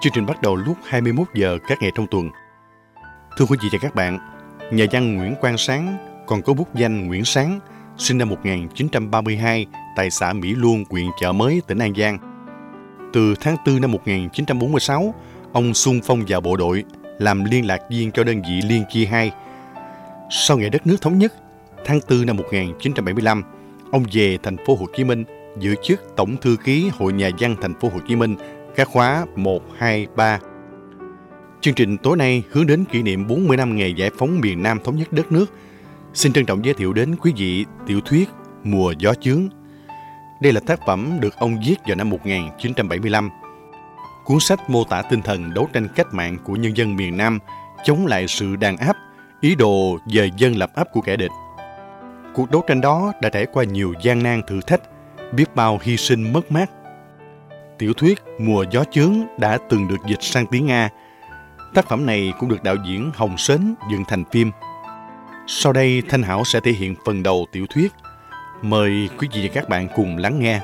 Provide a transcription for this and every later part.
Chương trình bắt đầu lúc 21 giờ các ngày trong tuần. Thưa quý vị và các bạn, nhà văn Nguyễn Quang Sáng còn có bút danh Nguyễn Sáng, sinh năm 1932 tại xã Mỹ Luông, huyện Chợ Mới, tỉnh An Giang. Từ tháng 4 năm 1946, ông xung phong vào bộ đội, làm liên lạc viên cho đơn vị Liên Chi 2. Sau ngày đất nước thống nhất, tháng 4 năm 1975, ông về thành phố Hồ Chí Minh giữ chức Tổng thư ký Hội Nhà văn thành phố Hồ Chí Minh các khóa 1, 2, 3. Chương trình tối nay hướng đến kỷ niệm 40 năm ngày giải phóng miền Nam thống nhất đất nước. Xin trân trọng giới thiệu đến quý vị tiểu thuyết Mùa gió chướng. Đây là tác phẩm được ông viết vào năm 1975. Cuốn sách mô tả tinh thần đấu tranh cách mạng của nhân dân miền Nam chống lại sự đàn áp, ý đồ dời dân lập áp của kẻ địch. Cuộc đấu tranh đó đã trải qua nhiều gian nan thử thách, biết bao hy sinh mất mát. Tiểu thuyết Mùa gió chướng đã từng được dịch sang tiếng Nga. Tác phẩm này cũng được đạo diễn Hồng Sến dựng thành phim. Sau đây, Thanh Hảo sẽ thể hiện phần đầu tiểu thuyết. Mời quý vị và các bạn cùng lắng nghe.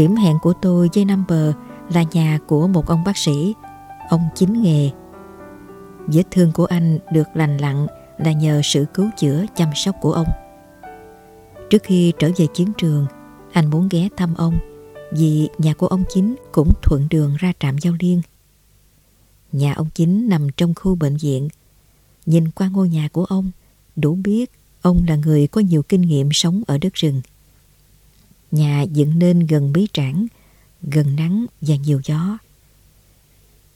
Điểm hẹn của tôi với Number là nhà của một ông bác sĩ, ông chính nghề. Vết thương của anh được lành lặn là nhờ sự cứu chữa chăm sóc của ông. Trước khi trở về chiến trường, anh muốn ghé thăm ông vì nhà của ông chính cũng thuận đường ra trạm giao liên. Nhà ông chính nằm trong khu bệnh viện. Nhìn qua ngôi nhà của ông, đủ biết ông là người có nhiều kinh nghiệm sống ở đất rừng. Nhà dựng nên gần bí trảng, gần nắng và nhiều gió.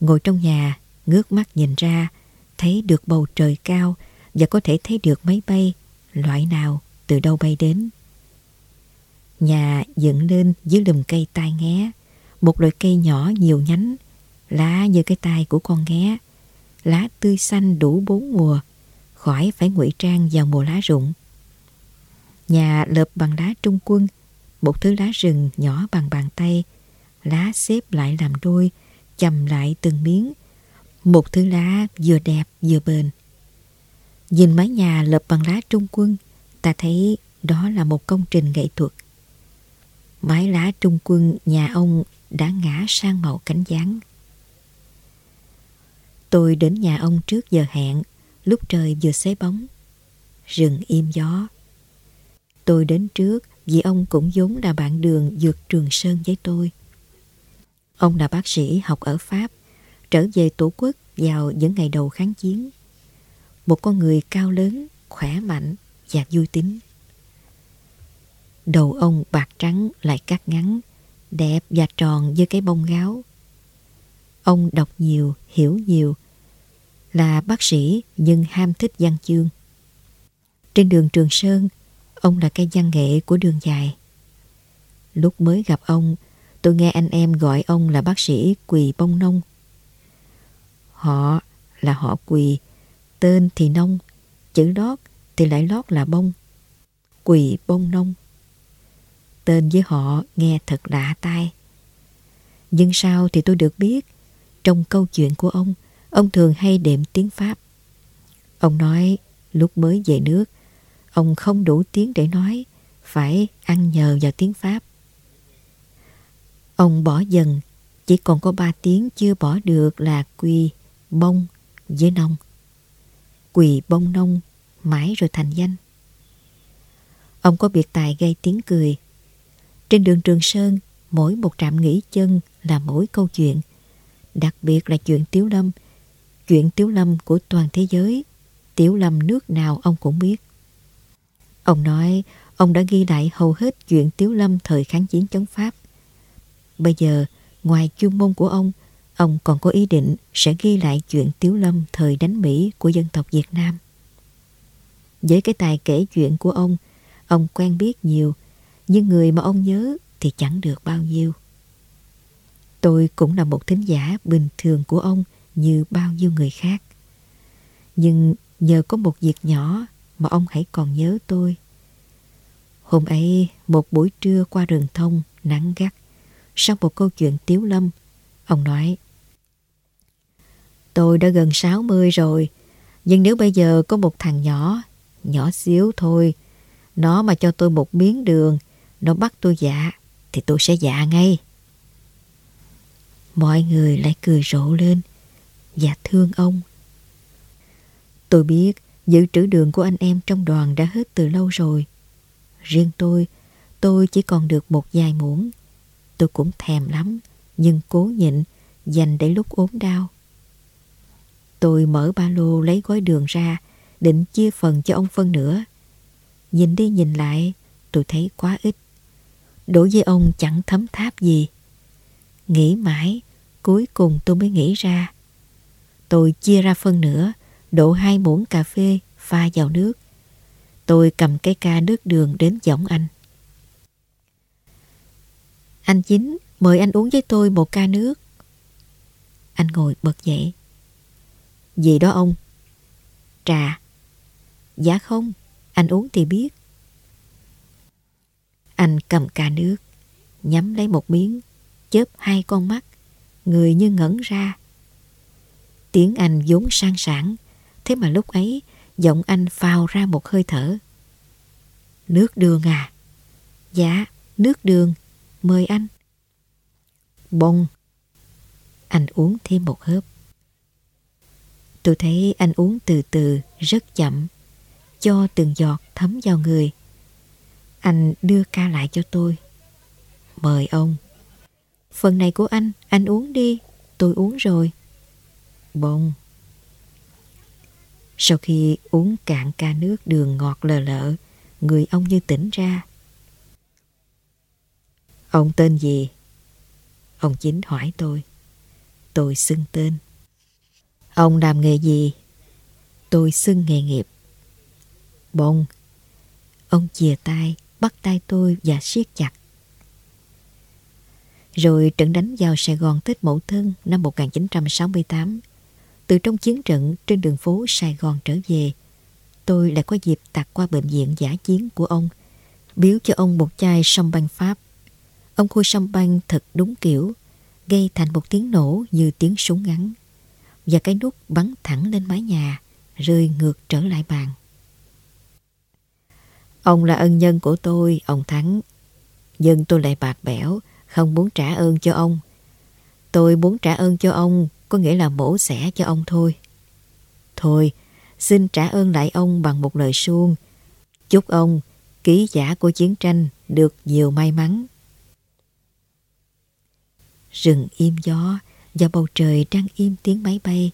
Ngồi trong nhà, ngước mắt nhìn ra, thấy được bầu trời cao và có thể thấy được máy bay, loại nào, từ đâu bay đến. Nhà dựng lên dưới lùm cây tai nghé, một loại cây nhỏ nhiều nhánh, lá như cái tai của con nghé, lá tươi xanh đủ bốn mùa, khỏi phải ngụy trang vào mùa lá rụng. Nhà lợp bằng đá trung quân, một thứ lá rừng nhỏ bằng bàn tay, lá xếp lại làm đôi, chầm lại từng miếng. Một thứ lá vừa đẹp vừa bền. Nhìn mái nhà lợp bằng lá trung quân, ta thấy đó là một công trình nghệ thuật. Mái lá trung quân nhà ông đã ngã sang màu cánh gián. Tôi đến nhà ông trước giờ hẹn, lúc trời vừa xế bóng. Rừng im gió. Tôi đến trước vì ông cũng vốn là bạn đường vượt Trường Sơn với tôi. Ông là bác sĩ học ở Pháp, trở về Tổ quốc vào những ngày đầu kháng chiến. Một con người cao lớn, khỏe mạnh và vui tính. Đầu ông bạc trắng lại cắt ngắn, đẹp và tròn như cái bông gáo. Ông đọc nhiều, hiểu nhiều, là bác sĩ nhưng ham thích văn chương. Trên đường Trường Sơn, Ông là cây văn nghệ của đường dài. Lúc mới gặp ông, tôi nghe anh em gọi ông là bác sĩ Quỳ Bông Nông. Họ là họ Quỳ, tên thì Nông, chữ lót thì lại lót là Bông. Quỳ Bông Nông. Tên với họ nghe thật lạ tai. Nhưng sau thì tôi được biết, trong câu chuyện của ông, ông thường hay đệm tiếng Pháp. Ông nói lúc mới về nước, Ông không đủ tiếng để nói, phải ăn nhờ vào tiếng Pháp. Ông bỏ dần, chỉ còn có ba tiếng chưa bỏ được là quỳ, bông với nông. Quỳ bông nông mãi rồi thành danh. Ông có biệt tài gây tiếng cười. Trên đường Trường Sơn, mỗi một trạm nghỉ chân là mỗi câu chuyện. Đặc biệt là chuyện Tiếu Lâm. Chuyện Tiếu Lâm của toàn thế giới. Tiếu Lâm nước nào ông cũng biết. Ông nói ông đã ghi lại hầu hết chuyện Tiếu Lâm thời kháng chiến chống Pháp. Bây giờ, ngoài chuyên môn của ông, ông còn có ý định sẽ ghi lại chuyện Tiếu Lâm thời đánh Mỹ của dân tộc Việt Nam. Với cái tài kể chuyện của ông, ông quen biết nhiều, nhưng người mà ông nhớ thì chẳng được bao nhiêu. Tôi cũng là một thính giả bình thường của ông như bao nhiêu người khác. Nhưng nhờ có một việc nhỏ mà ông hãy còn nhớ tôi. Hôm ấy, một buổi trưa qua rừng thông, nắng gắt, sau một câu chuyện tiếu lâm, ông nói Tôi đã gần 60 rồi, nhưng nếu bây giờ có một thằng nhỏ, nhỏ xíu thôi, nó mà cho tôi một miếng đường, nó bắt tôi dạ, thì tôi sẽ dạ ngay. Mọi người lại cười rộ lên và thương ông. Tôi biết dự trữ đường của anh em trong đoàn đã hết từ lâu rồi. Riêng tôi, tôi chỉ còn được một vài muỗng. Tôi cũng thèm lắm, nhưng cố nhịn, dành để lúc ốm đau. Tôi mở ba lô lấy gói đường ra, định chia phần cho ông phân nữa. Nhìn đi nhìn lại, tôi thấy quá ít. Đối với ông chẳng thấm tháp gì. Nghĩ mãi, cuối cùng tôi mới nghĩ ra. Tôi chia ra phân nữa, đổ hai muỗng cà phê pha vào nước. Tôi cầm cái ca nước đường đến giọng anh. Anh Chính, mời anh uống với tôi một ca nước. Anh ngồi bật dậy. Gì đó ông? Trà. Dạ không, anh uống thì biết. Anh cầm ca nước, nhắm lấy một miếng, chớp hai con mắt, người như ngẩn ra. Tiếng Anh vốn sang sảng, thế mà lúc ấy giọng anh phào ra một hơi thở. Nước đường à? Dạ, nước đường, mời anh. Bông. Anh uống thêm một hớp. Tôi thấy anh uống từ từ, rất chậm, cho từng giọt thấm vào người. Anh đưa ca lại cho tôi. Mời ông. Phần này của anh, anh uống đi, tôi uống rồi. Bông. Sau khi uống cạn ca nước đường ngọt lờ lợ, người ông như tỉnh ra. Ông tên gì? Ông chính hỏi tôi. Tôi xưng tên. Ông làm nghề gì? Tôi xưng nghề nghiệp. Bông. Ông chìa tay, bắt tay tôi và siết chặt. Rồi trận đánh vào Sài Gòn Tết Mậu Thân năm 1968. Từ trong chiến trận trên đường phố Sài Gòn trở về, tôi lại có dịp tạt qua bệnh viện giả chiến của ông, biếu cho ông một chai sông băng Pháp. Ông khui sông băng thật đúng kiểu, gây thành một tiếng nổ như tiếng súng ngắn. Và cái nút bắn thẳng lên mái nhà, rơi ngược trở lại bàn. Ông là ân nhân của tôi, ông Thắng. Nhưng tôi lại bạc bẽo, không muốn trả ơn cho ông. Tôi muốn trả ơn cho ông, có nghĩa là mổ xẻ cho ông thôi. Thôi, xin trả ơn lại ông bằng một lời suông. Chúc ông, ký giả của chiến tranh, được nhiều may mắn. Rừng im gió và bầu trời đang im tiếng máy bay.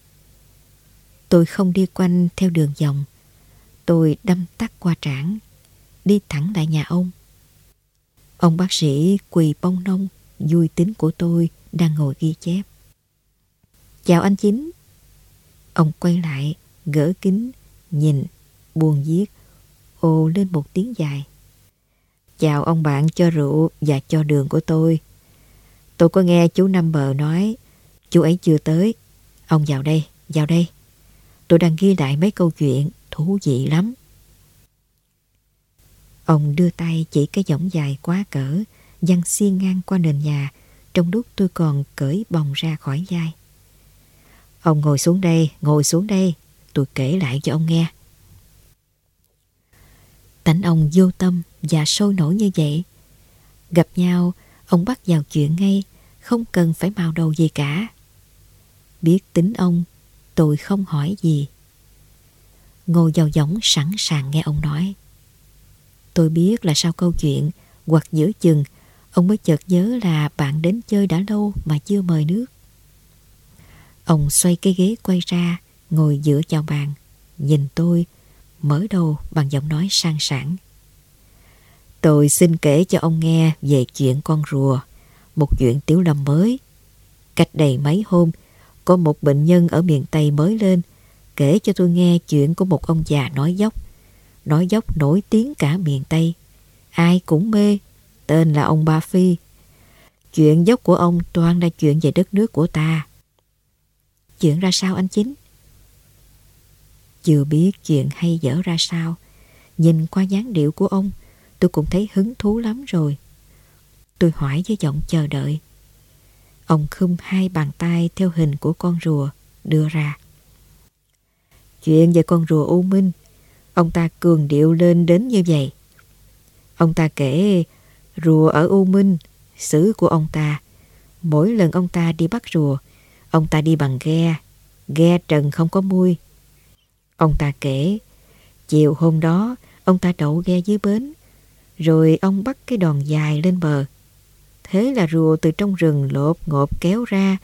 Tôi không đi quanh theo đường vòng. Tôi đâm tắt qua trảng đi thẳng lại nhà ông. Ông bác sĩ quỳ bông nông, vui tính của tôi đang ngồi ghi chép. Chào anh Chính. Ông quay lại, gỡ kính, nhìn, buồn giết, ồ lên một tiếng dài. Chào ông bạn cho rượu và cho đường của tôi. Tôi có nghe chú Năm Bờ nói, chú ấy chưa tới. Ông vào đây, vào đây. Tôi đang ghi lại mấy câu chuyện thú vị lắm. Ông đưa tay chỉ cái giỏng dài quá cỡ, văng xiên ngang qua nền nhà, trong lúc tôi còn cởi bồng ra khỏi vai. Ông ngồi xuống đây, ngồi xuống đây, tôi kể lại cho ông nghe. Tánh ông vô tâm, và sôi nổi như vậy. Gặp nhau, ông bắt vào chuyện ngay, không cần phải mào đầu gì cả. Biết tính ông, tôi không hỏi gì. Ngồi vào giống sẵn sàng nghe ông nói. Tôi biết là sau câu chuyện hoặc giữa chừng ông mới chợt nhớ là bạn đến chơi đã lâu mà chưa mời nước. Ông xoay cái ghế quay ra, ngồi giữa vào bàn, nhìn tôi, mở đầu bằng giọng nói sang sảng. Tôi xin kể cho ông nghe về chuyện con rùa, một chuyện tiểu lâm mới. Cách đây mấy hôm, có một bệnh nhân ở miền Tây mới lên, kể cho tôi nghe chuyện của một ông già nói dốc. Nói dốc nổi tiếng cả miền Tây. Ai cũng mê, tên là ông Ba Phi. Chuyện dốc của ông toàn là chuyện về đất nước của ta. Chuyện ra sao anh Chính? Chưa biết chuyện hay dở ra sao, nhìn qua dáng điệu của ông, tôi cũng thấy hứng thú lắm rồi. Tôi hỏi với giọng chờ đợi. Ông khum hai bàn tay theo hình của con rùa đưa ra. Chuyện về con rùa U Minh, ông ta cường điệu lên đến như vậy. Ông ta kể rùa ở U Minh, xứ của ông ta. Mỗi lần ông ta đi bắt rùa, ông ta đi bằng ghe, ghe trần không có mui. Ông ta kể, chiều hôm đó ông ta đậu ghe dưới bến, rồi ông bắt cái đòn dài lên bờ. Thế là rùa từ trong rừng lộp ngộp kéo ra,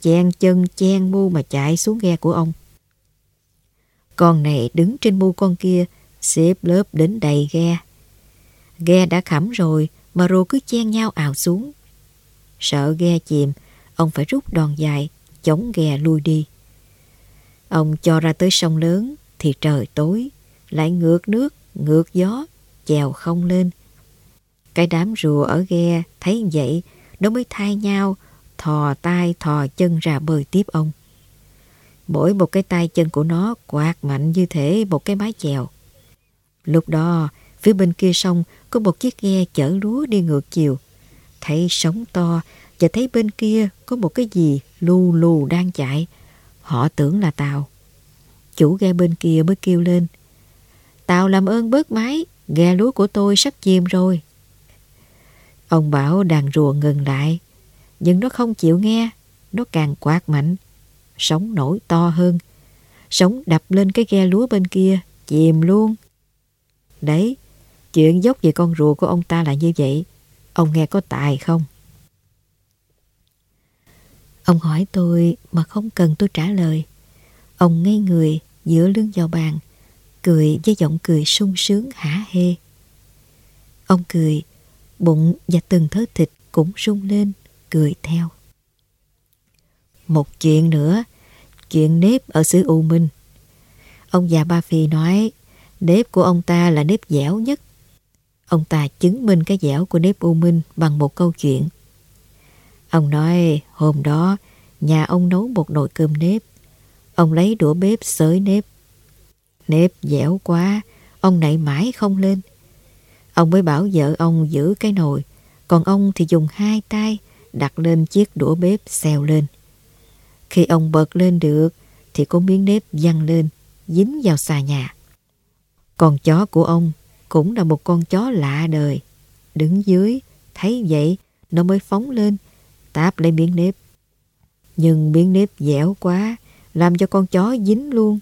chen chân chen mu mà chạy xuống ghe của ông. Con này đứng trên mu con kia, xếp lớp đến đầy ghe. Ghe đã khẩm rồi mà rùa cứ chen nhau ào xuống. Sợ ghe chìm, ông phải rút đòn dài, chống ghe lui đi. Ông cho ra tới sông lớn thì trời tối, lại ngược nước, ngược gió, chèo không lên. Cái đám rùa ở ghe thấy vậy, nó mới thay nhau, thò tay thò chân ra bơi tiếp ông. Mỗi một cái tay chân của nó quạt mạnh như thể một cái mái chèo. Lúc đó, phía bên kia sông có một chiếc ghe chở lúa đi ngược chiều. Thấy sóng to và thấy bên kia có một cái gì lù lù đang chạy. Họ tưởng là tàu. Chủ ghe bên kia mới kêu lên. Tàu làm ơn bớt máy, ghe lúa của tôi sắp chìm rồi. Ông bảo đàn rùa ngừng lại, nhưng nó không chịu nghe, nó càng quạt mạnh. Sóng nổi to hơn, sóng đập lên cái ghe lúa bên kia, chìm luôn. Đấy, chuyện dốc về con rùa của ông ta là như vậy, ông nghe có tài không? Ông hỏi tôi mà không cần tôi trả lời. Ông ngây người giữa lưng vào bàn, cười với giọng cười sung sướng hả hê. Ông cười, bụng và từng thớ thịt cũng rung lên, cười theo. Một chuyện nữa, chuyện nếp ở xứ U Minh. Ông già Ba Phi nói nếp của ông ta là nếp dẻo nhất. Ông ta chứng minh cái dẻo của nếp U Minh bằng một câu chuyện. Ông nói hôm đó nhà ông nấu một nồi cơm nếp. Ông lấy đũa bếp xới nếp. Nếp dẻo quá, ông nảy mãi không lên. Ông mới bảo vợ ông giữ cái nồi, còn ông thì dùng hai tay đặt lên chiếc đũa bếp xèo lên. Khi ông bật lên được thì có miếng nếp văng lên, dính vào xà nhà. Con chó của ông cũng là một con chó lạ đời. Đứng dưới, thấy vậy, nó mới phóng lên, táp lấy miếng nếp. Nhưng miếng nếp dẻo quá, làm cho con chó dính luôn.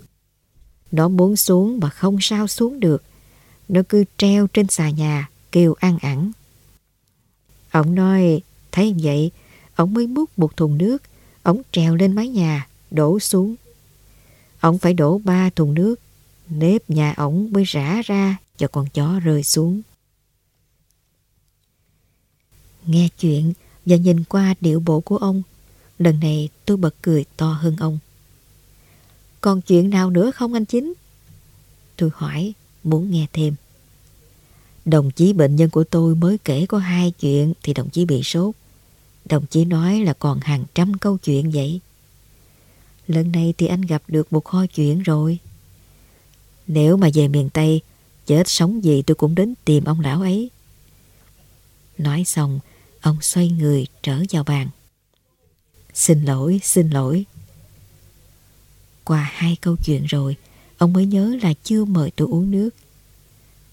Nó muốn xuống mà không sao xuống được. Nó cứ treo trên xà nhà, kêu ăn ẳng. Ông nói, thấy vậy, ông mới múc một thùng nước, ông treo lên mái nhà, đổ xuống. Ông phải đổ ba thùng nước, nếp nhà ổng mới rã ra cho con chó rơi xuống. Nghe chuyện và nhìn qua điệu bộ của ông, lần này tôi bật cười to hơn ông. Còn chuyện nào nữa không anh Chính? Tôi hỏi, muốn nghe thêm. Đồng chí bệnh nhân của tôi mới kể có hai chuyện thì đồng chí bị sốt. Đồng chí nói là còn hàng trăm câu chuyện vậy. Lần này thì anh gặp được một kho chuyện rồi. Nếu mà về miền Tây, chết sống gì tôi cũng đến tìm ông lão ấy. Nói xong, ông xoay người trở vào bàn. Xin lỗi, xin lỗi. Qua hai câu chuyện rồi, ông mới nhớ là chưa mời tôi uống nước.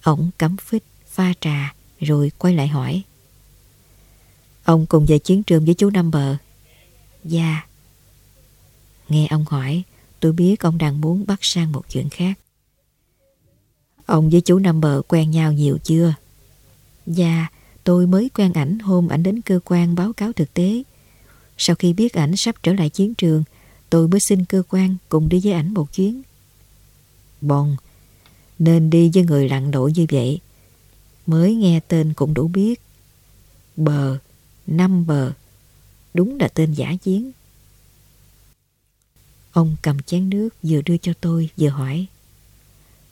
Ông cắm phích pha trà rồi quay lại hỏi. Ông cùng về chiến trường với chú Năm Bờ. Dạ. Nghe ông hỏi, tôi biết ông đang muốn bắt sang một chuyện khác. Ông với chú Năm Bờ quen nhau nhiều chưa? Dạ, tôi mới quen ảnh hôm ảnh đến cơ quan báo cáo thực tế. Sau khi biết ảnh sắp trở lại chiến trường, tôi mới xin cơ quan cùng đi với ảnh một chuyến. bòn nên đi với người lặn lội như vậy. Mới nghe tên cũng đủ biết. Bờ, năm bờ, đúng là tên giả chiến. Ông cầm chén nước vừa đưa cho tôi vừa hỏi.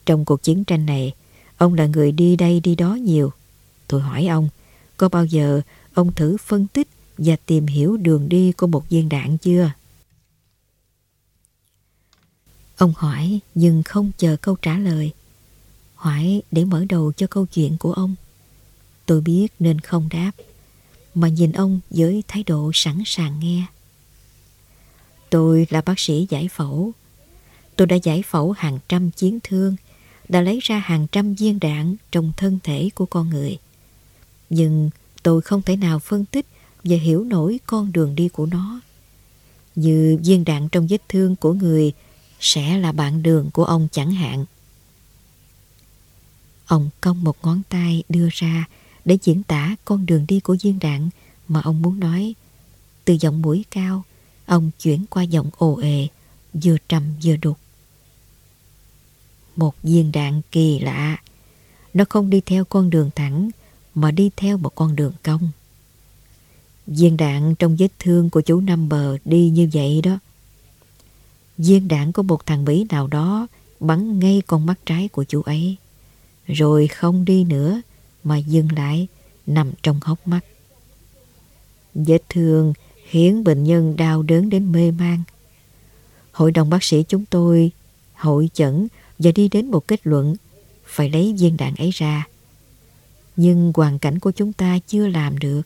Trong cuộc chiến tranh này, ông là người đi đây đi đó nhiều. Tôi hỏi ông, có bao giờ ông thử phân tích và tìm hiểu đường đi của một viên đạn chưa? Ông hỏi nhưng không chờ câu trả lời. Hỏi để mở đầu cho câu chuyện của ông. Tôi biết nên không đáp, mà nhìn ông với thái độ sẵn sàng nghe. Tôi là bác sĩ giải phẫu. Tôi đã giải phẫu hàng trăm chiến thương, đã lấy ra hàng trăm viên đạn trong thân thể của con người. Nhưng tôi không thể nào phân tích và hiểu nổi con đường đi của nó. Như viên đạn trong vết thương của người sẽ là bạn đường của ông chẳng hạn. Ông cong một ngón tay đưa ra để diễn tả con đường đi của viên đạn mà ông muốn nói. Từ giọng mũi cao, ông chuyển qua giọng ồ ề, vừa trầm vừa đục. Một viên đạn kỳ lạ, nó không đi theo con đường thẳng mà đi theo một con đường cong. Viên đạn trong vết thương của chú Năm Bờ đi như vậy đó. Viên đạn của một thằng Mỹ nào đó bắn ngay con mắt trái của chú ấy. Rồi không đi nữa mà dừng lại nằm trong hốc mắt. Vết thương khiến bệnh nhân đau đớn đến mê man. Hội đồng bác sĩ chúng tôi hội chẩn và đi đến một kết luận, phải lấy viên đạn ấy ra. Nhưng hoàn cảnh của chúng ta chưa làm được.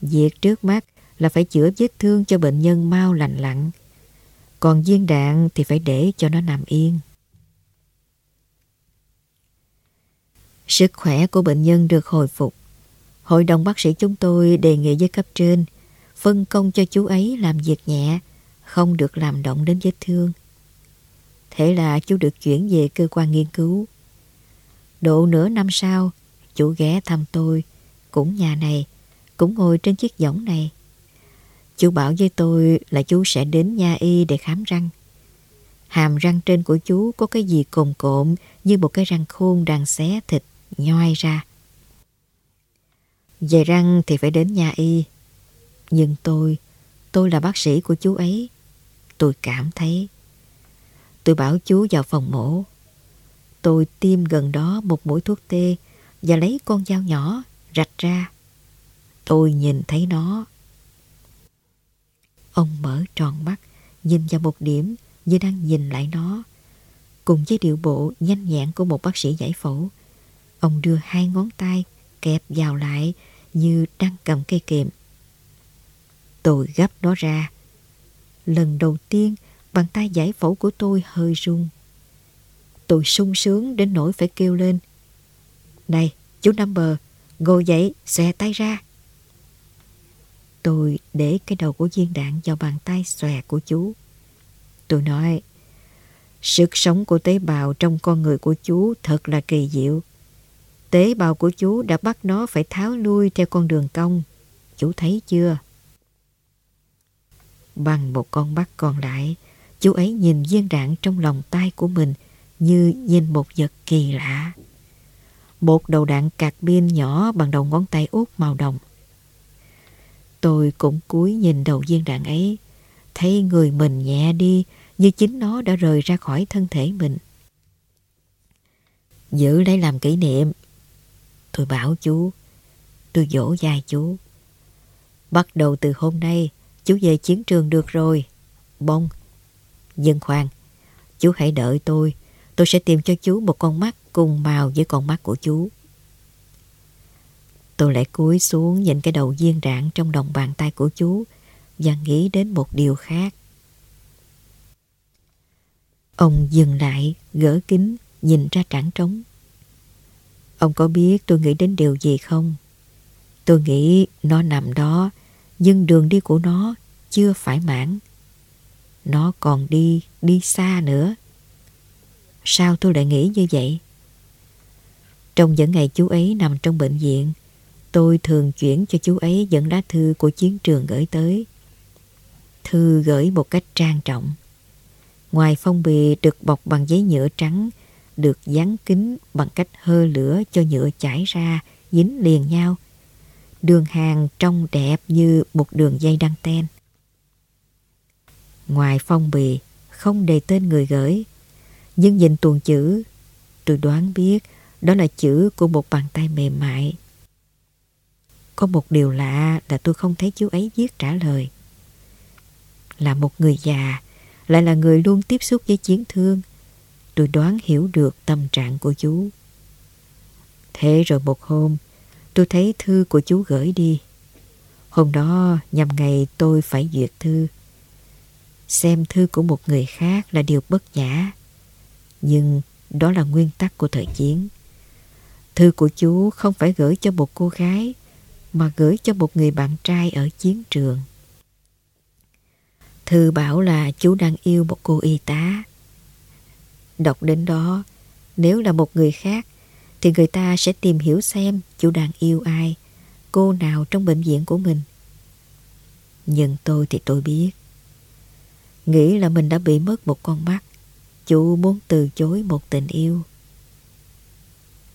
Việc trước mắt là phải chữa vết thương cho bệnh nhân mau lành lặn. Còn viên đạn thì phải để cho nó nằm yên. Sức khỏe của bệnh nhân được hồi phục. Hội đồng bác sĩ chúng tôi đề nghị với cấp trên phân công cho chú ấy làm việc nhẹ, không được làm động đến vết thương. Thế là chú được chuyển về cơ quan nghiên cứu. Độ nửa năm sau, chú ghé thăm tôi, cũng nhà này, cũng ngồi trên chiếc võng này. Chú bảo với tôi là chú sẽ đến nha y để khám răng. Hàm răng trên của chú có cái gì cồn cộm như một cái răng khôn đang xé thịt, nhoi ra. Về răng thì phải đến nha y. Nhưng tôi, tôi là bác sĩ của chú ấy. Tôi cảm thấy. Tôi bảo chú vào phòng mổ. Tôi tiêm gần đó một mũi thuốc tê và lấy con dao nhỏ rạch ra. Tôi nhìn thấy nó. Ông mở tròn mắt, nhìn vào một điểm như đang nhìn lại nó. Cùng với điệu bộ nhanh nhẹn của một bác sĩ giải phẫu, ông đưa hai ngón tay kẹp vào lại như đang cầm cây kiệm. Tôi gấp nó ra. Lần đầu tiên, bàn tay giải phẫu của tôi hơi run. Tôi sung sướng đến nỗi phải kêu lên. Này, chú Number, ngồi dậy, xòe tay ra. Tôi để cái đầu của viên đạn vào bàn tay xòe của chú. Tôi nói, sức sống của tế bào trong con người của chú thật là kỳ diệu. Tế bào của chú đã bắt nó phải tháo lui theo con đường cong. Chú thấy chưa? Bằng một con mắt còn lại, chú ấy nhìn viên đạn trong lòng tay của mình như nhìn một vật kỳ lạ. Một đầu đạn cạc pin nhỏ bằng đầu ngón tay út màu đồng. Tôi cũng cúi nhìn đầu viên đạn ấy, thấy người mình nhẹ đi như chính nó đã rời ra khỏi thân thể mình. Giữ lấy làm kỷ niệm. Tôi bảo chú, tôi dỗ dài chú. Bắt đầu từ hôm nay, chú về chiến trường được rồi. Bông. Nhưng khoan, chú hãy đợi tôi. Tôi sẽ tìm cho chú một con mắt cùng màu với con mắt của chú. Tôi lại cúi xuống nhìn cái đầu viên rạng trong đồng bàn tay của chú và nghĩ đến một điều khác. Ông dừng lại, gỡ kính, nhìn ra trảng trống. Ông có biết tôi nghĩ đến điều gì không? Tôi nghĩ nó nằm đó, nhưng đường đi của nó chưa phải mãn. Nó còn đi, đi xa nữa. Sao tôi lại nghĩ như vậy? Trong những ngày chú ấy nằm trong bệnh viện, tôi thường chuyển cho chú ấy dẫn lá thư của chiến trường gửi tới. Thư gửi một cách trang trọng. Ngoài phong bì được bọc bằng giấy nhựa trắng, được dán kín bằng cách hơ lửa cho nhựa chảy ra, dính liền nhau. Đường hàng trông đẹp như một đường dây đăng ten. Ngoài phong bì, không đề tên người gửi, nhưng nhìn tuần chữ, tôi đoán biết đó là chữ của một bàn tay mềm mại. Có một điều lạ là tôi không thấy chú ấy viết trả lời. Là một người già, lại là người luôn tiếp xúc với chiến thương. Tôi đoán hiểu được tâm trạng của chú. Thế rồi một hôm, tôi thấy thư của chú gửi đi. Hôm đó nhằm ngày tôi phải duyệt thư. Xem thư của một người khác là điều bất nhã. Nhưng đó là nguyên tắc của thời chiến. Thư của chú không phải gửi cho một cô gái mà gửi cho một người bạn trai ở chiến trường. Thư bảo là chú đang yêu một cô y tá. Đọc đến đó, nếu là một người khác thì người ta sẽ tìm hiểu xem chú đang yêu ai, cô nào trong bệnh viện của mình. Nhưng tôi thì tôi biết. Nghĩ là mình đã bị mất một con mắt, chú muốn từ chối một tình yêu.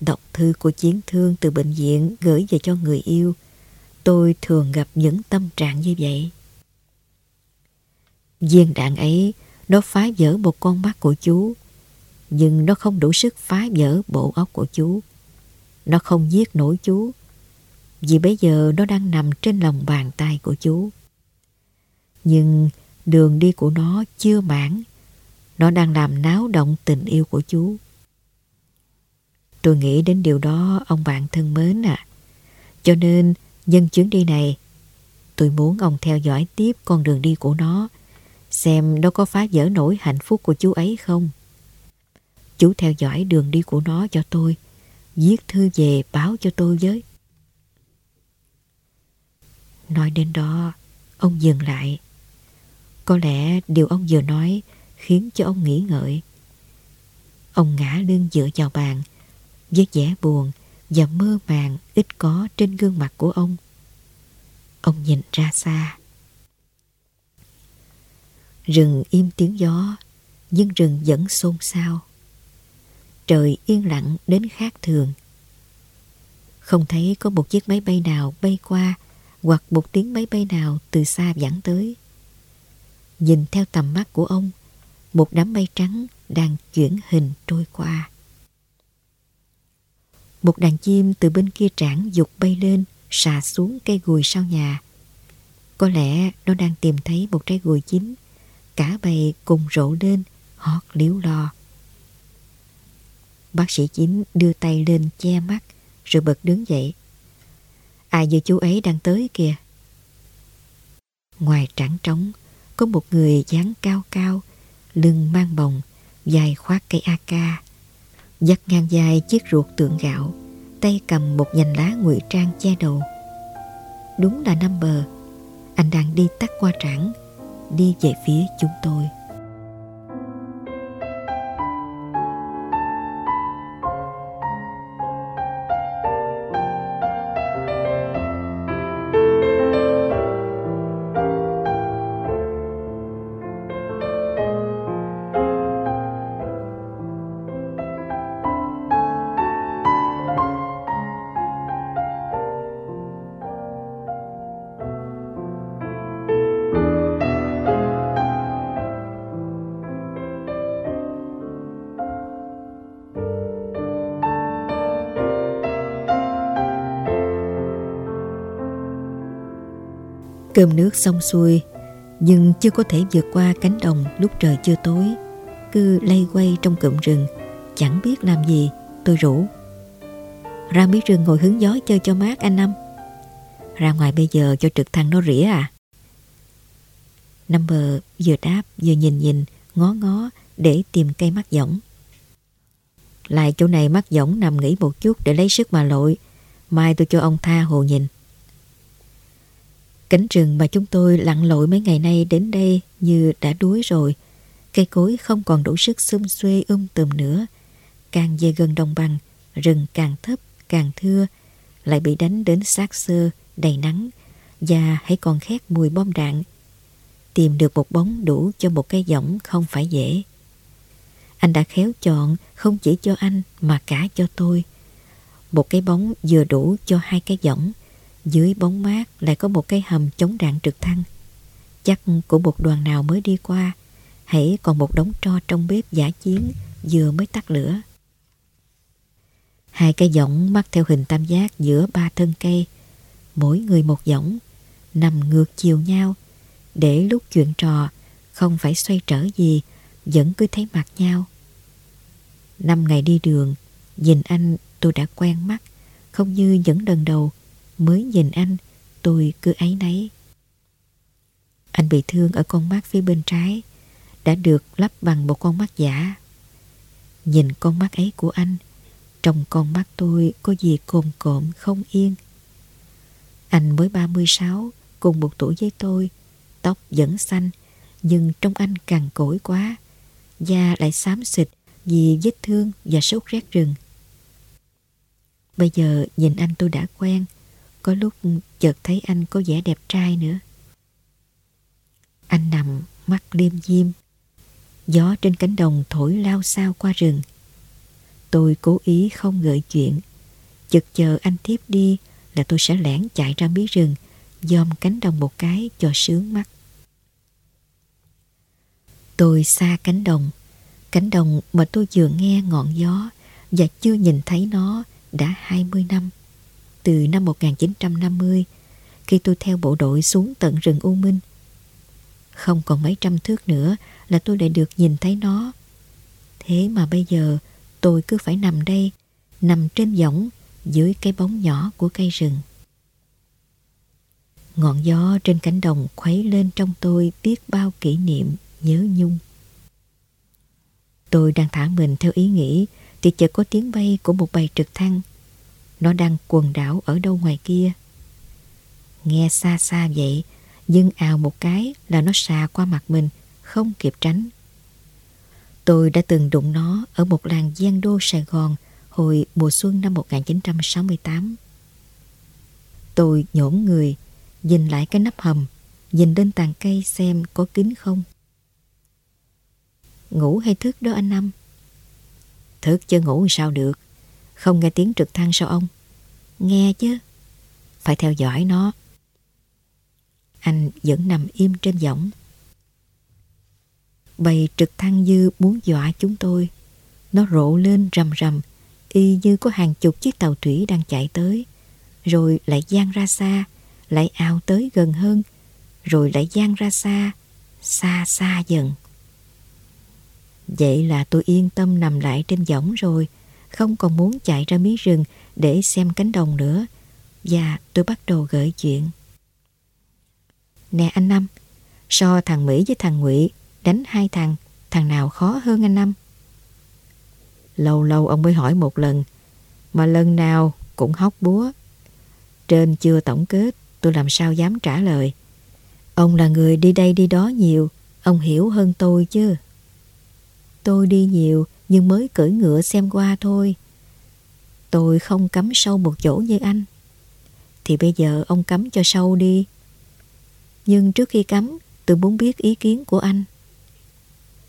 Đọc thư của chiến thương từ bệnh viện gửi về cho người yêu, tôi thường gặp những tâm trạng như vậy. Viên đạn ấy, nó phá vỡ một con mắt của chú, nhưng nó không đủ sức phá vỡ bộ óc của chú. Nó không giết nổi chú, vì bây giờ nó đang nằm trên lòng bàn tay của chú. Nhưng đường đi của nó chưa mãn, nó đang làm náo động tình yêu của chú. Tôi nghĩ đến điều đó ông bạn thân mến à. Cho nên nhân chuyến đi này, tôi muốn ông theo dõi tiếp con đường đi của nó, xem nó có phá vỡ nổi hạnh phúc của chú ấy không. Chú theo dõi đường đi của nó cho tôi, viết thư về báo cho tôi với. Nói đến đó, ông dừng lại. Có lẽ điều ông vừa nói khiến cho ông nghĩ ngợi. Ông ngã lưng dựa vào bàn, với vẻ buồn và mơ màng ít có trên gương mặt của ông. Ông nhìn ra xa. Rừng im tiếng gió, nhưng rừng vẫn xôn xao. Trời yên lặng đến khác thường. Không thấy có một chiếc máy bay nào bay qua hoặc một tiếng máy bay nào từ xa vẳng tới. Nhìn theo tầm mắt của ông, một đám mây trắng đang chuyển hình trôi qua. Một đàn chim từ bên kia trảng dục bay lên, xà xuống cây gùi sau nhà. Có lẽ nó đang tìm thấy một trái gùi chín. Cả bầy cùng rộ lên, hót liếu lo. Bác sĩ chín đưa tay lên che mắt, rồi bật đứng dậy. Ai giờ chú ấy đang tới kìa. Ngoài trảng trống, có một người dáng cao cao, lưng mang bồng, dài khoác cây AK Dắt ngang dài chiếc ruột tượng gạo, Tay cầm một nhành lá ngụy trang che đầu. Đúng là năm bờ, Anh đang đi tắt qua trảng, Đi về phía chúng tôi. Cơm nước xong xuôi, Nhưng chưa có thể vượt qua cánh đồng lúc trời chưa tối. Cứ lay quay trong cụm rừng, Chẳng biết làm gì, Tôi rủ. Ra miếng rừng ngồi hứng gió chơi cho mát anh Năm. Ra ngoài bây giờ cho trực thăng nó rỉa à. Năm bờ vừa đáp vừa nhìn nhìn, Ngó ngó để tìm cây mắt giỏng Lại chỗ này mắc giỏng nằm nghỉ một chút để lấy sức mà lội. Mai tôi cho ông tha hồ nhìn. Cánh rừng mà chúng tôi lặn lội mấy ngày nay đến đây như đã đuối rồi. Cây cối không còn đủ sức xum xuê um tùm nữa. Càng về gần đồng bằng, rừng càng thấp, càng thưa, lại bị đánh đến xác xơ, đầy nắng, và hãy còn khét mùi bom đạn. Tìm được một bóng đủ cho một cây giỏng không phải dễ. Anh đã khéo chọn không chỉ cho anh mà cả cho tôi. Một cái bóng vừa đủ cho hai cái giỏng dưới bóng mát lại có một cái hầm chống đạn trực thăng. Chắc của một đoàn nào mới đi qua. Hãy còn một đống tro trong bếp giả chiến vừa mới tắt lửa. Hai cái giỏng mắc theo hình tam giác giữa ba thân cây. Mỗi người một giỏng, nằm ngược chiều nhau. Để lúc chuyện trò không phải xoay trở gì vẫn cứ thấy mặt nhau. Năm ngày đi đường, nhìn anh tôi đã quen mắt, không như những lần đầu mới nhìn anh tôi cứ ấy nấy. Anh bị thương ở con mắt phía bên trái, đã được lắp bằng một con mắt giả. Nhìn con mắt ấy của anh, trong con mắt tôi có gì cồn cộm không yên. Anh mới 36, cùng một tuổi với tôi, tóc vẫn xanh, nhưng trong anh càng cỗi quá da lại xám xịt vì vết thương và sốt rét rừng. Bây giờ nhìn anh tôi đã quen, có lúc chợt thấy anh có vẻ đẹp trai nữa. Anh nằm mắt liêm diêm, gió trên cánh đồng thổi lao sao qua rừng. Tôi cố ý không gợi chuyện, Chợt chờ anh tiếp đi là tôi sẽ lẻn chạy ra mí rừng, dòm cánh đồng một cái cho sướng mắt. Tôi xa cánh đồng, cánh đồng mà tôi vừa nghe ngọn gió và chưa nhìn thấy nó đã 20 năm. Từ năm 1950, khi tôi theo bộ đội xuống tận rừng U Minh. Không còn mấy trăm thước nữa là tôi lại được nhìn thấy nó. Thế mà bây giờ tôi cứ phải nằm đây, nằm trên võng dưới cái bóng nhỏ của cây rừng. Ngọn gió trên cánh đồng khuấy lên trong tôi biết bao kỷ niệm nhớ nhung. Tôi đang thả mình theo ý nghĩ thì chợt có tiếng bay của một bầy trực thăng. Nó đang quần đảo ở đâu ngoài kia. Nghe xa xa vậy, nhưng ào một cái là nó xà qua mặt mình, không kịp tránh. Tôi đã từng đụng nó ở một làng gian đô Sài Gòn hồi mùa xuân năm 1968. Tôi nhổn người, nhìn lại cái nắp hầm, nhìn lên tàn cây xem có kín không. Ngủ hay thức đó anh Năm? Thức chứ ngủ sao được. Không nghe tiếng trực thăng sao ông? Nghe chứ. Phải theo dõi nó. Anh vẫn nằm im trên võng. Bầy trực thăng dư muốn dọa chúng tôi. Nó rộ lên rầm rầm, y như có hàng chục chiếc tàu thủy đang chạy tới. Rồi lại gian ra xa, lại ào tới gần hơn, rồi lại gian ra xa, xa xa dần. Vậy là tôi yên tâm nằm lại trên võng rồi, không còn muốn chạy ra mí rừng để xem cánh đồng nữa. Và tôi bắt đầu gợi chuyện. Nè anh Năm, so thằng Mỹ với thằng Ngụy đánh hai thằng, thằng nào khó hơn anh Năm? Lâu lâu ông mới hỏi một lần, mà lần nào cũng hóc búa. Trên chưa tổng kết, tôi làm sao dám trả lời. Ông là người đi đây đi đó nhiều, ông hiểu hơn tôi chứ. Tôi đi nhiều nhưng mới cưỡi ngựa xem qua thôi. Tôi không cắm sâu một chỗ như anh. Thì bây giờ ông cắm cho sâu đi. Nhưng trước khi cắm, tôi muốn biết ý kiến của anh.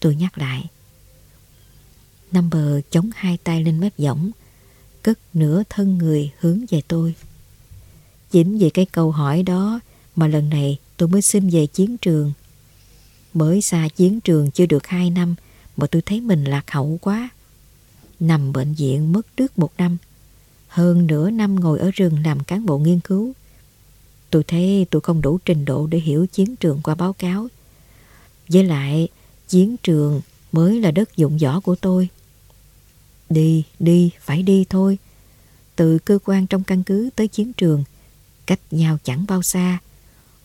Tôi nhắc lại. Number chống hai tay lên mép võng, cất nửa thân người hướng về tôi. Chính vì cái câu hỏi đó mà lần này tôi mới xin về chiến trường. Mới xa chiến trường chưa được hai năm mà tôi thấy mình lạc hậu quá. Nằm bệnh viện mất trước một năm, hơn nửa năm ngồi ở rừng làm cán bộ nghiên cứu. Tôi thấy tôi không đủ trình độ để hiểu chiến trường qua báo cáo. Với lại, chiến trường mới là đất dụng võ của tôi. Đi, đi, phải đi thôi. Từ cơ quan trong căn cứ tới chiến trường, cách nhau chẳng bao xa.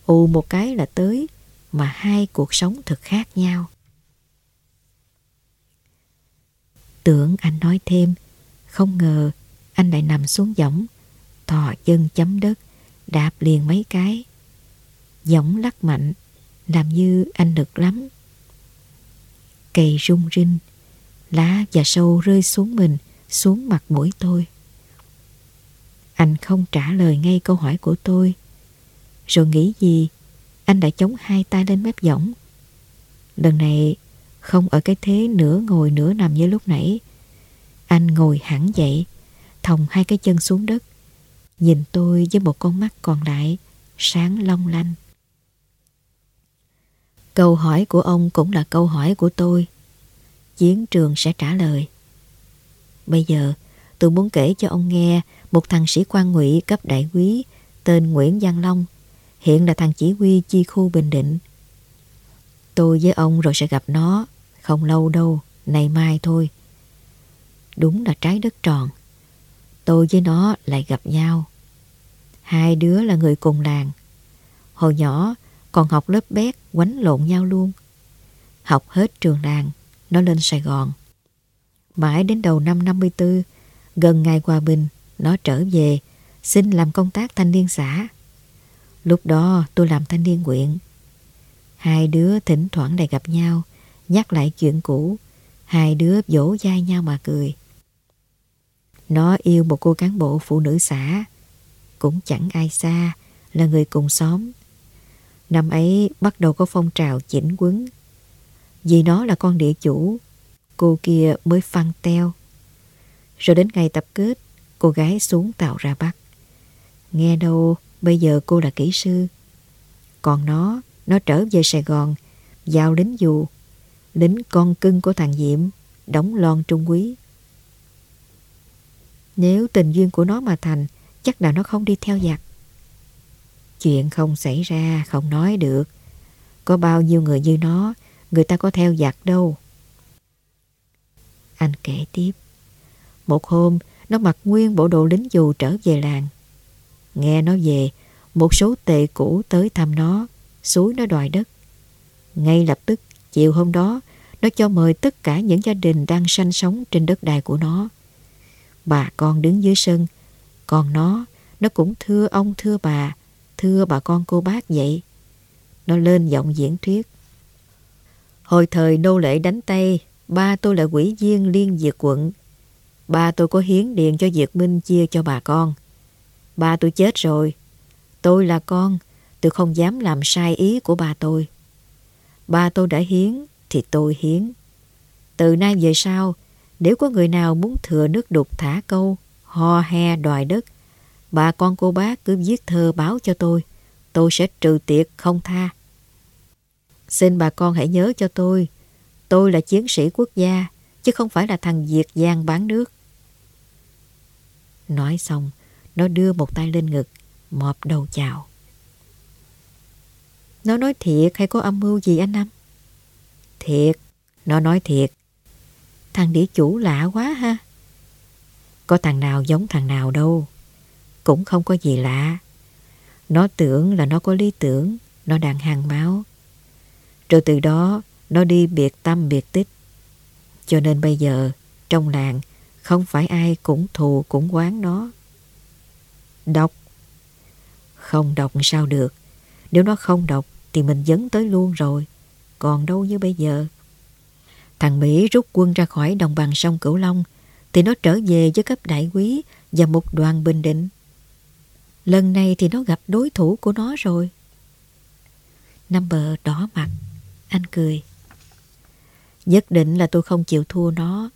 Ù một cái là tới, mà hai cuộc sống thật khác nhau. Tưởng anh nói thêm, Không ngờ anh lại nằm xuống võng, thò chân chấm đất, đạp liền mấy cái. Võng lắc mạnh, làm như anh nực lắm. Cây rung rinh, lá và sâu rơi xuống mình, xuống mặt mũi tôi. Anh không trả lời ngay câu hỏi của tôi. Rồi nghĩ gì, anh đã chống hai tay lên mép võng. Lần này không ở cái thế nửa ngồi nửa nằm như lúc nãy. Anh ngồi hẳn dậy, thòng hai cái chân xuống đất, nhìn tôi với một con mắt còn lại, sáng long lanh. Câu hỏi của ông cũng là câu hỏi của tôi. Chiến trường sẽ trả lời. Bây giờ, tôi muốn kể cho ông nghe một thằng sĩ quan ngụy cấp đại quý tên Nguyễn Giang Long, hiện là thằng chỉ huy chi khu Bình Định. Tôi với ông rồi sẽ gặp nó, không lâu đâu, nay mai thôi. Đúng là trái đất tròn. Tôi với nó lại gặp nhau. Hai đứa là người cùng làng. Hồi nhỏ còn học lớp bét quánh lộn nhau luôn. Học hết trường làng, nó lên Sài Gòn. Mãi đến đầu năm 54, gần ngày hòa bình, nó trở về, xin làm công tác thanh niên xã. Lúc đó tôi làm thanh niên quyện. Hai đứa thỉnh thoảng lại gặp nhau, nhắc lại chuyện cũ. Hai đứa vỗ vai nhau mà cười. Nó yêu một cô cán bộ phụ nữ xã, cũng chẳng ai xa, là người cùng xóm. Năm ấy bắt đầu có phong trào chỉnh quấn. Vì nó là con địa chủ, cô kia mới phăng teo. Rồi đến ngày tập kết, cô gái xuống tàu ra Bắc. Nghe đâu bây giờ cô là kỹ sư. Còn nó, nó trở về Sài Gòn, vào lính dù, lính con cưng của thằng Diệm, đóng lon trung quý. Nếu tình duyên của nó mà thành, chắc là nó không đi theo giặc. Chuyện không xảy ra, không nói được. Có bao nhiêu người như nó, người ta có theo giặc đâu. Anh kể tiếp. Một hôm, nó mặc nguyên bộ đồ lính dù trở về làng. Nghe nó về, một số tệ cũ tới thăm nó, suối nó đòi đất. Ngay lập tức, chiều hôm đó, nó cho mời tất cả những gia đình đang sanh sống trên đất đai của nó. Bà con đứng dưới sân, còn nó, nó cũng thưa ông thưa bà, thưa bà con cô bác vậy. Nó lên giọng diễn thuyết. Hồi thời nô lệ đánh Tây, ba tôi là quỷ viên liên diệt quận. Ba tôi có hiến điện cho Diệt Minh chia cho bà con. Ba tôi chết rồi. Tôi là con, tôi không dám làm sai ý của ba tôi. Ba tôi đã hiến, thì tôi hiến. Từ nay về sau, nếu có người nào muốn thừa nước đục thả câu, ho he đòi đất, bà con cô bác cứ viết thơ báo cho tôi, tôi sẽ trừ tiệt không tha. Xin bà con hãy nhớ cho tôi, tôi là chiến sĩ quốc gia, chứ không phải là thằng Diệt Giang bán nước. Nói xong, nó đưa một tay lên ngực, mọp đầu chào. Nó nói thiệt hay có âm mưu gì anh Năm? Thiệt, nó nói thiệt. Thằng địa chủ lạ quá ha. Có thằng nào giống thằng nào đâu. Cũng không có gì lạ. Nó tưởng là nó có lý tưởng, nó đang hàng máu. Rồi từ đó nó đi biệt tâm biệt tích. Cho nên bây giờ trong làng không phải ai cũng thù cũng quán nó. Độc. Không độc sao được. Nếu nó không độc thì mình dấn tới luôn rồi. Còn đâu như bây giờ. Thằng Mỹ rút quân ra khỏi đồng bằng sông Cửu Long, thì nó trở về với cấp đại quý và một đoàn bình định. Lần này thì nó gặp đối thủ của nó rồi. Number đỏ mặt. Anh cười. Nhất định là tôi không chịu thua nó.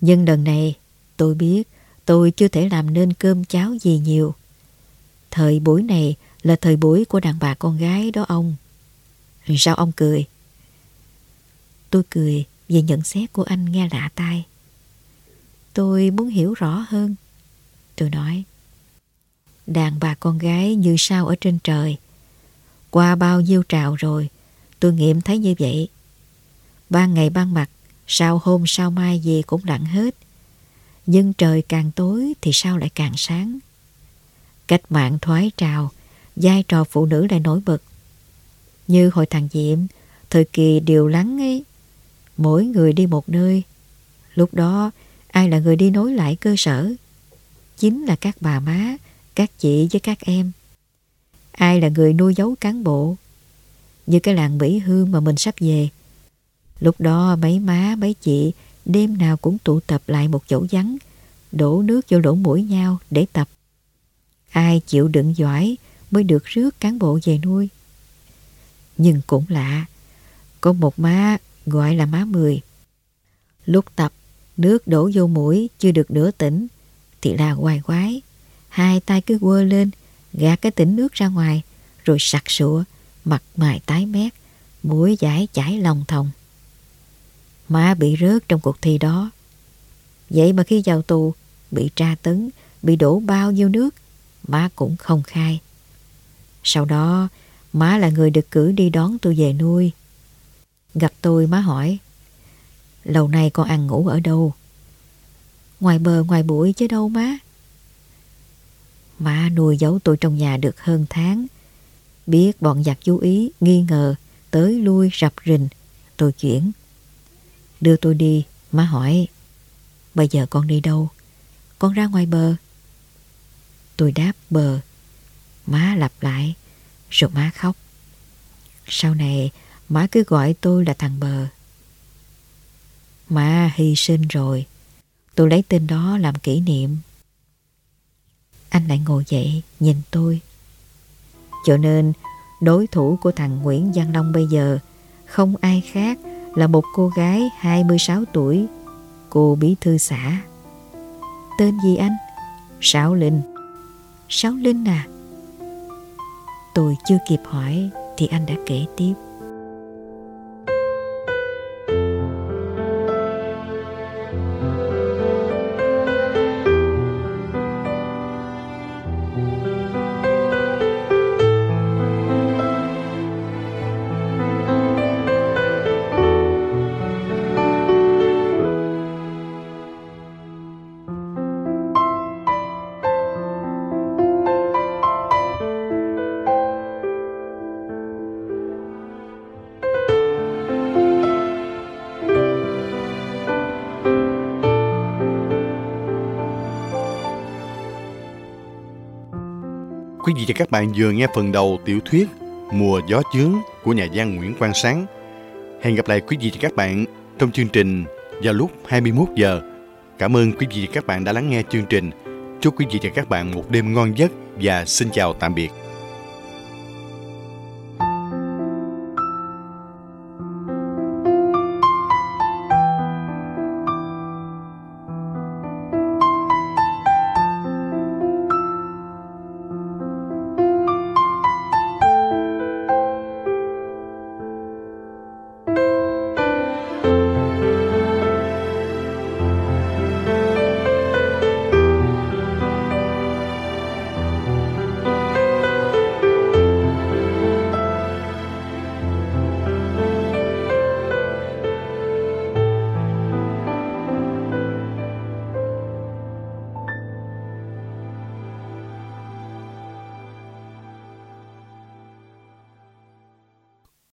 Nhưng lần này, tôi biết, tôi chưa thể làm nên cơm cháo gì nhiều. Thời buổi này là thời buổi của đàn bà con gái đó ông. Sao ông cười? Tôi cười vì nhận xét của anh nghe lạ tai. Tôi muốn hiểu rõ hơn. Tôi nói, đàn bà con gái như sao ở trên trời. Qua bao nhiêu trào rồi, tôi nghiệm thấy như vậy. Ban ngày ban mặt, sao hôm sao mai gì cũng lặng hết. Nhưng trời càng tối thì sao lại càng sáng. Cách mạng thoái trào, vai trò phụ nữ lại nổi bật. Như hồi thằng Diệm, thời kỳ điều lắng ấy, mỗi người đi một nơi. Lúc đó, Ai là người đi nối lại cơ sở? Chính là các bà má, các chị với các em. Ai là người nuôi giấu cán bộ? Như cái làng Mỹ Hương mà mình sắp về. Lúc đó mấy má, mấy chị đêm nào cũng tụ tập lại một chỗ vắng, đổ nước vô lỗ mũi nhau để tập. Ai chịu đựng giỏi mới được rước cán bộ về nuôi. Nhưng cũng lạ, có một má gọi là má mười. Lúc tập, nước đổ vô mũi chưa được nửa tỉnh, thì là hoài quái. Hai tay cứ quơ lên, gạt cái tỉnh nước ra ngoài, rồi sặc sụa, mặt mày tái mét, mũi giải chảy lòng thòng. Má bị rớt trong cuộc thi đó. Vậy mà khi vào tù, bị tra tấn, bị đổ bao nhiêu nước, má cũng không khai. Sau đó, má là người được cử đi đón tôi về nuôi. Gặp tôi má hỏi, lâu nay con ăn ngủ ở đâu? Ngoài bờ ngoài bụi chứ đâu má. Má nuôi giấu tôi trong nhà được hơn tháng. Biết bọn giặc chú ý, nghi ngờ, tới lui rập rình, tôi chuyển. Đưa tôi đi, má hỏi, bây giờ con đi đâu? Con ra ngoài bờ. Tôi đáp bờ. Má lặp lại, rồi má khóc. Sau này, má cứ gọi tôi là thằng bờ. Má hy sinh rồi. Tôi lấy tên đó làm kỷ niệm. Anh lại ngồi dậy, nhìn tôi. Cho nên, đối thủ của thằng Nguyễn Văn Long bây giờ không ai khác là một cô gái 26 tuổi, cô bí thư xã. Tên gì anh? Sáu Linh. Sáu Linh à? Tôi chưa kịp hỏi thì anh đã kể tiếp. Quý vị và các bạn vừa nghe phần đầu tiểu thuyết Mùa gió chướng của nhà văn Nguyễn Quang Sáng. Hẹn gặp lại quý vị và các bạn trong chương trình vào lúc 21 giờ. Cảm ơn quý vị và các bạn đã lắng nghe chương trình. Chúc quý vị và các bạn một đêm ngon giấc và xin chào tạm biệt.